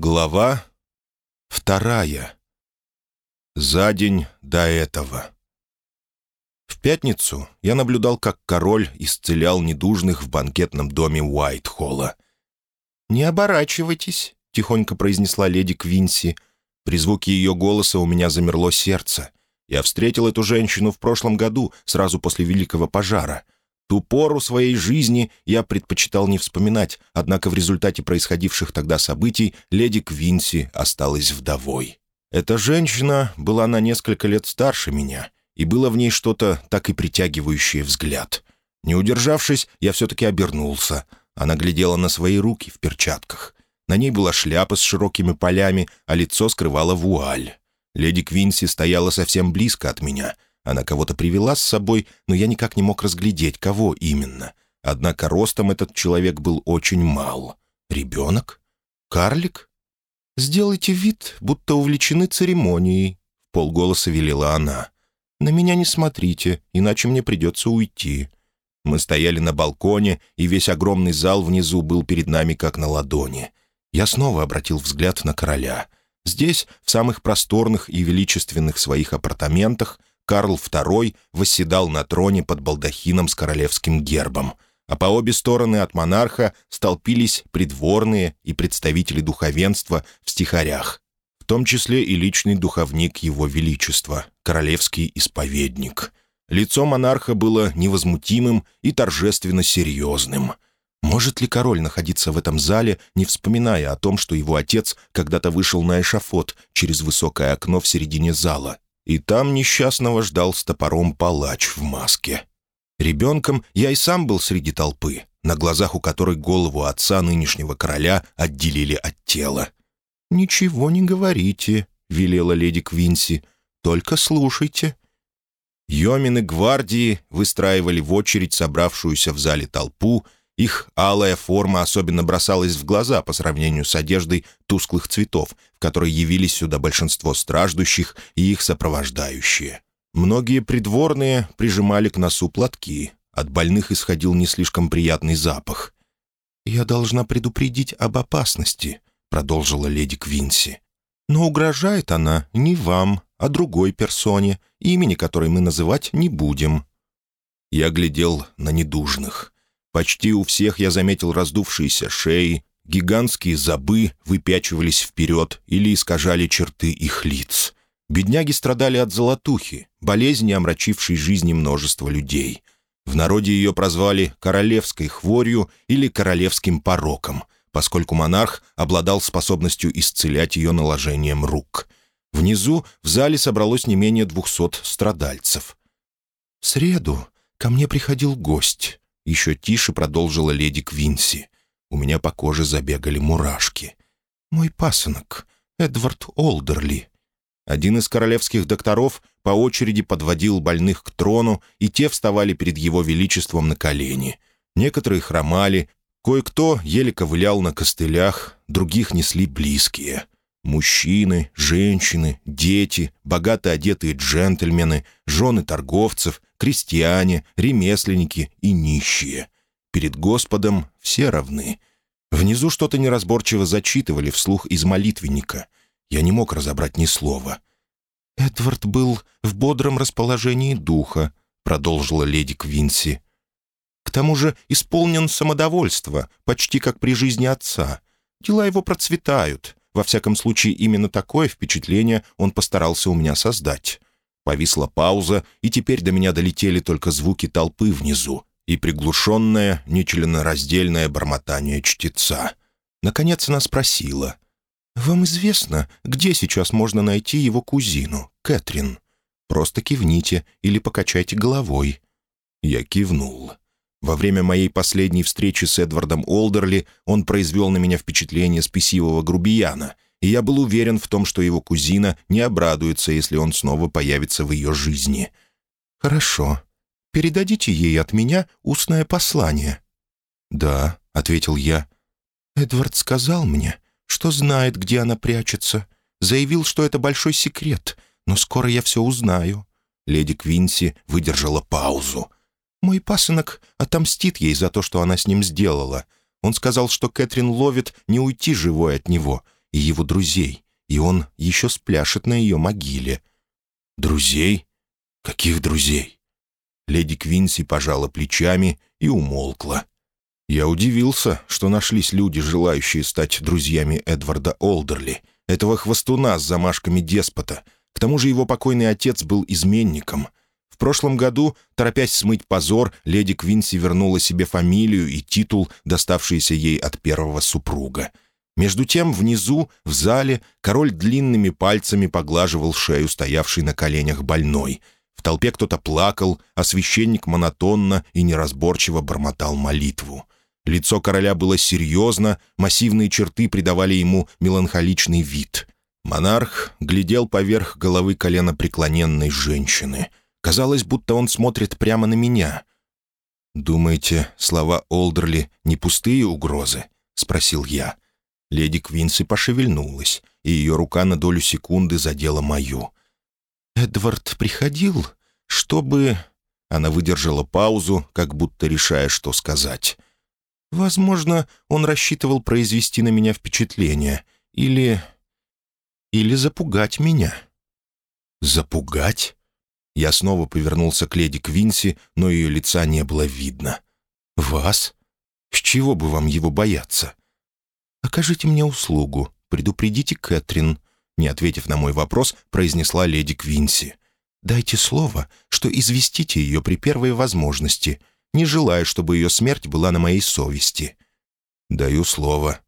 Глава вторая. За день до этого. В пятницу я наблюдал, как король исцелял недужных в банкетном доме Уайтхолла. «Не оборачивайтесь», — тихонько произнесла леди Квинси. При звуке ее голоса у меня замерло сердце. Я встретил эту женщину в прошлом году, сразу после Великого пожара — Ту пору своей жизни я предпочитал не вспоминать, однако в результате происходивших тогда событий леди Квинси осталась вдовой. Эта женщина была на несколько лет старше меня, и было в ней что-то так и притягивающее взгляд. Не удержавшись, я все-таки обернулся. Она глядела на свои руки в перчатках. На ней была шляпа с широкими полями, а лицо скрывала вуаль. Леди Квинси стояла совсем близко от меня — она кого-то привела с собой, но я никак не мог разглядеть, кого именно. Однако ростом этот человек был очень мал. Ребенок? Карлик? «Сделайте вид, будто увлечены церемонией», — полголоса велела она. «На меня не смотрите, иначе мне придется уйти». Мы стояли на балконе, и весь огромный зал внизу был перед нами как на ладони. Я снова обратил взгляд на короля. Здесь, в самых просторных и величественных своих апартаментах, Карл II восседал на троне под балдахином с королевским гербом, а по обе стороны от монарха столпились придворные и представители духовенства в стихарях, в том числе и личный духовник его величества, королевский исповедник. Лицо монарха было невозмутимым и торжественно серьезным. Может ли король находиться в этом зале, не вспоминая о том, что его отец когда-то вышел на эшафот через высокое окно в середине зала и там несчастного ждал с топором палач в маске. Ребенком я и сам был среди толпы, на глазах у которой голову отца нынешнего короля отделили от тела. «Ничего не говорите», — велела леди Квинси, — «только слушайте». Йомины гвардии выстраивали в очередь собравшуюся в зале толпу их алая форма особенно бросалась в глаза по сравнению с одеждой тусклых цветов, в которой явились сюда большинство страждущих и их сопровождающие. Многие придворные прижимали к носу платки. От больных исходил не слишком приятный запах. «Я должна предупредить об опасности», — продолжила леди Квинси. «Но угрожает она не вам, а другой персоне, имени которой мы называть не будем». Я глядел на недужных — Почти у всех я заметил раздувшиеся шеи, гигантские забы выпячивались вперед или искажали черты их лиц. Бедняги страдали от золотухи, болезни, омрачившей жизни множества людей. В народе ее прозвали «королевской хворью» или «королевским пороком», поскольку монарх обладал способностью исцелять ее наложением рук. Внизу в зале собралось не менее двухсот страдальцев. «В среду ко мне приходил гость», еще тише продолжила леди Квинси. У меня по коже забегали мурашки. «Мой пасынок, Эдвард Олдерли». Один из королевских докторов по очереди подводил больных к трону, и те вставали перед его величеством на колени. Некоторые хромали, кое-кто еле ковылял на костылях, других несли близкие. Мужчины, женщины, дети, богато одетые джентльмены, жены торговцев, крестьяне, ремесленники и нищие. Перед Господом все равны. Внизу что-то неразборчиво зачитывали вслух из молитвенника. Я не мог разобрать ни слова. «Эдвард был в бодром расположении духа», — продолжила леди Квинси. «К тому же исполнен самодовольство, почти как при жизни отца. Дела его процветают. Во всяком случае, именно такое впечатление он постарался у меня создать. Повисла пауза, и теперь до меня долетели только звуки толпы внизу и приглушенное, нечленораздельное бормотание чтеца. Наконец она спросила. «Вам известно, где сейчас можно найти его кузину, Кэтрин? Просто кивните или покачайте головой». Я кивнул. Во время моей последней встречи с Эдвардом Олдерли он произвел на меня впечатление спесивого грубияна — и я был уверен в том, что его кузина не обрадуется, если он снова появится в ее жизни. «Хорошо. Передадите ей от меня устное послание». «Да», — ответил я. «Эдвард сказал мне, что знает, где она прячется. Заявил, что это большой секрет, но скоро я все узнаю». Леди Квинси выдержала паузу. «Мой пасынок отомстит ей за то, что она с ним сделала. Он сказал, что Кэтрин ловит не уйти живой от него — и его друзей, и он еще спляшет на ее могиле». «Друзей? Каких друзей?» Леди Квинси пожала плечами и умолкла. Я удивился, что нашлись люди, желающие стать друзьями Эдварда Олдерли, этого хвостуна с замашками деспота. К тому же его покойный отец был изменником. В прошлом году, торопясь смыть позор, леди Квинси вернула себе фамилию и титул, доставшийся ей от первого супруга. Между тем, внизу, в зале, король длинными пальцами поглаживал шею стоявшей на коленях больной. В толпе кто-то плакал, а священник монотонно и неразборчиво бормотал молитву. Лицо короля было серьезно, массивные черты придавали ему меланхоличный вид. Монарх глядел поверх головы колена преклоненной женщины — Казалось, будто он смотрит прямо на меня. «Думаете, слова Олдерли не пустые угрозы?» — спросил я. Леди Квинси пошевельнулась, и ее рука на долю секунды задела мою. «Эдвард приходил, чтобы...» Она выдержала паузу, как будто решая, что сказать. «Возможно, он рассчитывал произвести на меня впечатление. Или... или запугать меня». «Запугать?» Я снова повернулся к леди Квинси, но ее лица не было видно. «Вас? С чего бы вам его бояться?» «Окажите мне услугу, предупредите Кэтрин», не ответив на мой вопрос, произнесла леди Квинси. «Дайте слово, что известите ее при первой возможности, не желая, чтобы ее смерть была на моей совести». «Даю слово».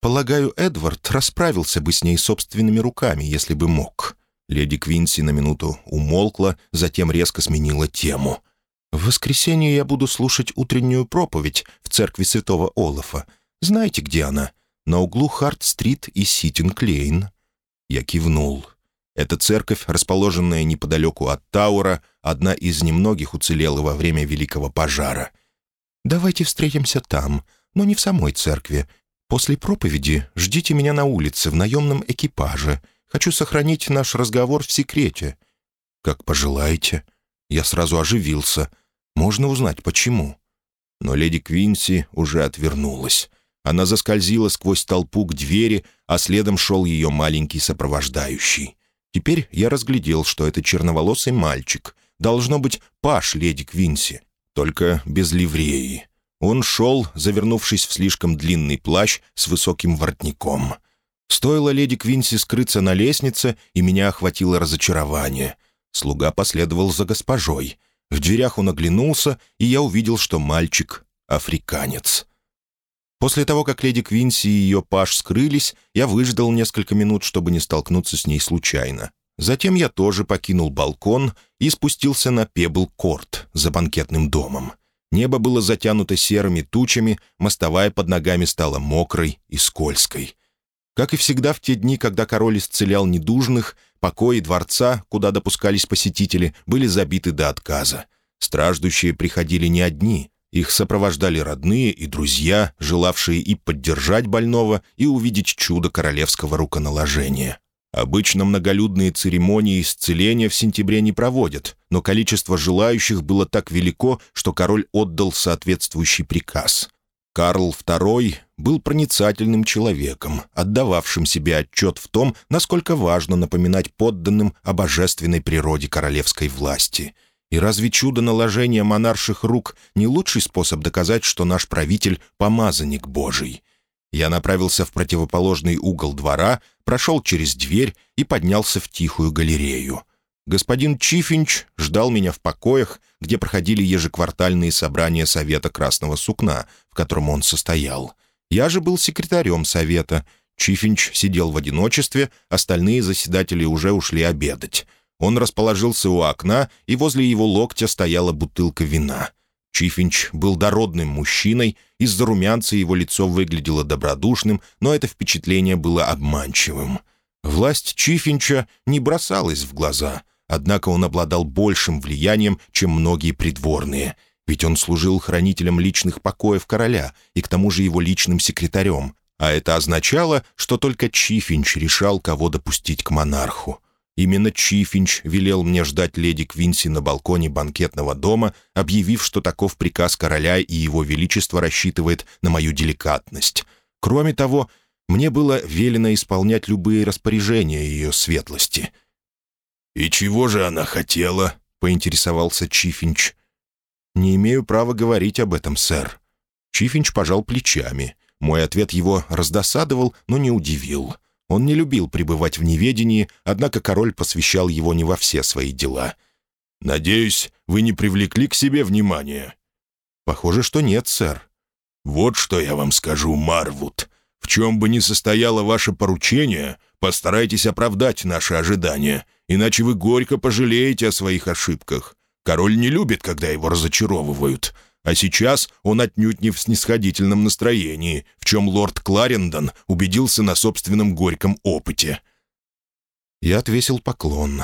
«Полагаю, Эдвард расправился бы с ней собственными руками, если бы мог». Леди Квинси на минуту умолкла, затем резко сменила тему. «В воскресенье я буду слушать утреннюю проповедь в церкви святого Олафа. Знаете, где она? На углу Харт-стрит и Ситинг-Лейн». Я кивнул. Эта церковь, расположенная неподалеку от Тауэра, одна из немногих уцелела во время Великого пожара. «Давайте встретимся там, но не в самой церкви. После проповеди ждите меня на улице в наемном экипаже. Хочу сохранить наш разговор в секрете». «Как пожелаете». Я сразу оживился. Можно узнать, почему. Но леди Квинси уже отвернулась. Она заскользила сквозь толпу к двери, а следом шел ее маленький сопровождающий. Теперь я разглядел, что это черноволосый мальчик. Должно быть, паш леди Квинси, только без ливреи. Он шел, завернувшись в слишком длинный плащ с высоким воротником — Стоило леди Квинси скрыться на лестнице, и меня охватило разочарование. Слуга последовал за госпожой. В дверях он оглянулся, и я увидел, что мальчик — африканец. После того, как леди Квинси и ее паш скрылись, я выждал несколько минут, чтобы не столкнуться с ней случайно. Затем я тоже покинул балкон и спустился на Пебл-Корт за банкетным домом. Небо было затянуто серыми тучами, мостовая под ногами стала мокрой и скользкой. Как и всегда в те дни, когда король исцелял недужных, покои дворца, куда допускались посетители, были забиты до отказа. Страждущие приходили не одни. Их сопровождали родные и друзья, желавшие и поддержать больного, и увидеть чудо королевского руконаложения. Обычно многолюдные церемонии исцеления в сентябре не проводят, но количество желающих было так велико, что король отдал соответствующий приказ. Карл II был проницательным человеком, отдававшим себе отчет в том, насколько важно напоминать подданным о божественной природе королевской власти. И разве чудо наложения монарших рук не лучший способ доказать, что наш правитель — помазанник Божий? Я направился в противоположный угол двора, прошел через дверь и поднялся в тихую галерею. Господин Чифинч ждал меня в покоях, где проходили ежеквартальные собрания Совета Красного Сукна, в котором он состоял. Я же был секретарем Совета. Чифинч сидел в одиночестве, остальные заседатели уже ушли обедать. Он расположился у окна, и возле его локтя стояла бутылка вина. Чифинч был дородным мужчиной, из-за румянца его лицо выглядело добродушным, но это впечатление было обманчивым. Власть Чифинча не бросалась в глаза — Однако он обладал большим влиянием, чем многие придворные, ведь он служил хранителем личных покоев короля и к тому же его личным секретарем, а это означало, что только Чифинч решал, кого допустить к монарху. Именно Чифинч велел мне ждать леди Квинси на балконе банкетного дома, объявив, что таков приказ короля и его величество рассчитывает на мою деликатность. Кроме того, Мне было велено исполнять любые распоряжения ее светлости. «И чего же она хотела?» — поинтересовался Чифинч. «Не имею права говорить об этом, сэр». Чифинч пожал плечами. Мой ответ его раздосадовал, но не удивил. Он не любил пребывать в неведении, однако король посвящал его не во все свои дела. «Надеюсь, вы не привлекли к себе внимания?» «Похоже, что нет, сэр». «Вот что я вам скажу, Марвуд. В чем бы ни состояло ваше поручение, постарайтесь оправдать наши ожидания, иначе вы горько пожалеете о своих ошибках. Король не любит, когда его разочаровывают. А сейчас он отнюдь не в снисходительном настроении, в чем лорд Кларендон убедился на собственном горьком опыте. Я отвесил поклон.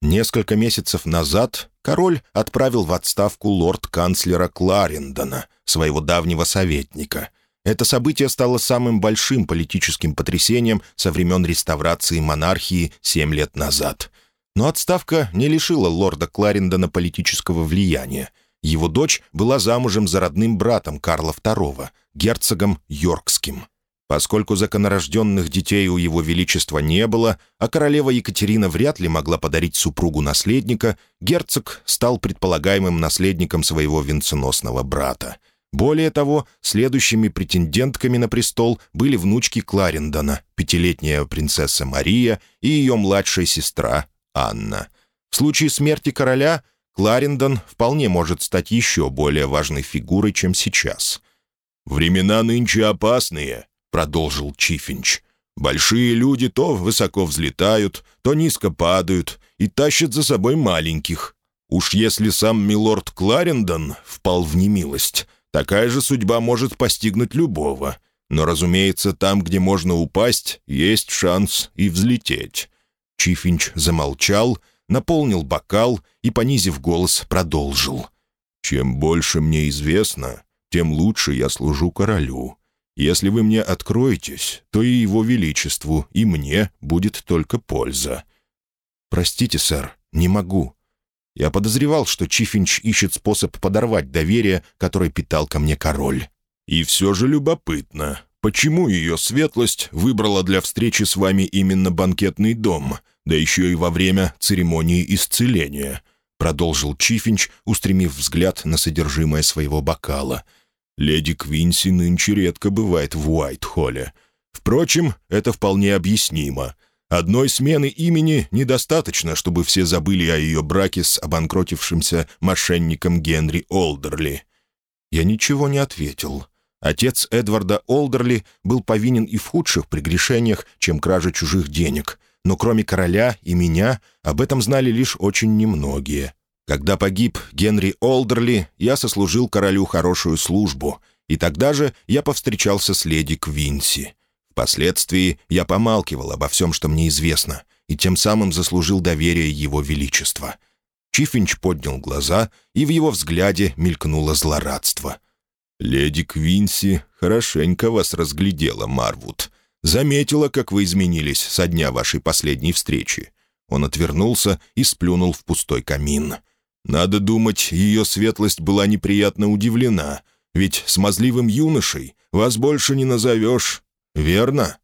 Несколько месяцев назад король отправил в отставку лорд-канцлера Кларендона, своего давнего советника. Это событие стало самым большим политическим потрясением со времен реставрации монархии семь лет назад. Но отставка не лишила лорда Кларендона политического влияния. Его дочь была замужем за родным братом Карла II, герцогом Йоркским. Поскольку законорожденных детей у его величества не было, а королева Екатерина вряд ли могла подарить супругу наследника, герцог стал предполагаемым наследником своего венценосного брата. Более того, следующими претендентками на престол были внучки Кларендона, пятилетняя принцесса Мария и ее младшая сестра Анна. В случае смерти короля Кларендон вполне может стать еще более важной фигурой, чем сейчас. «Времена нынче опасные», — продолжил Чифинч. «Большие люди то высоко взлетают, то низко падают и тащат за собой маленьких. Уж если сам милорд Кларендон впал в немилость, такая же судьба может постигнуть любого. Но, разумеется, там, где можно упасть, есть шанс и взлететь». Чифинч замолчал — наполнил бокал и, понизив голос, продолжил. «Чем больше мне известно, тем лучше я служу королю. Если вы мне откроетесь, то и его величеству, и мне будет только польза». «Простите, сэр, не могу. Я подозревал, что Чифинч ищет способ подорвать доверие, которое питал ко мне король». «И все же любопытно, почему ее светлость выбрала для встречи с вами именно банкетный дом?» Да еще и во время церемонии исцеления», — продолжил Чифинч, устремив взгляд на содержимое своего бокала. «Леди Квинси нынче редко бывает в Уайт-Холле. Впрочем, это вполне объяснимо. Одной смены имени недостаточно, чтобы все забыли о ее браке с обанкротившимся мошенником Генри Олдерли». Я ничего не ответил. Отец Эдварда Олдерли был повинен и в худших прегрешениях, чем кража чужих денег — но кроме короля и меня об этом знали лишь очень немногие. Когда погиб Генри Олдерли, я сослужил королю хорошую службу, и тогда же я повстречался с леди Квинси. Впоследствии я помалкивал обо всем, что мне известно, и тем самым заслужил доверие его величества. Чифинч поднял глаза, и в его взгляде мелькнуло злорадство. «Леди Квинси хорошенько вас разглядела, Марвуд. Заметила, как вы изменились со дня вашей последней встречи». Он отвернулся и сплюнул в пустой камин. «Надо думать, ее светлость была неприятно удивлена, ведь смазливым юношей вас больше не назовешь, верно?»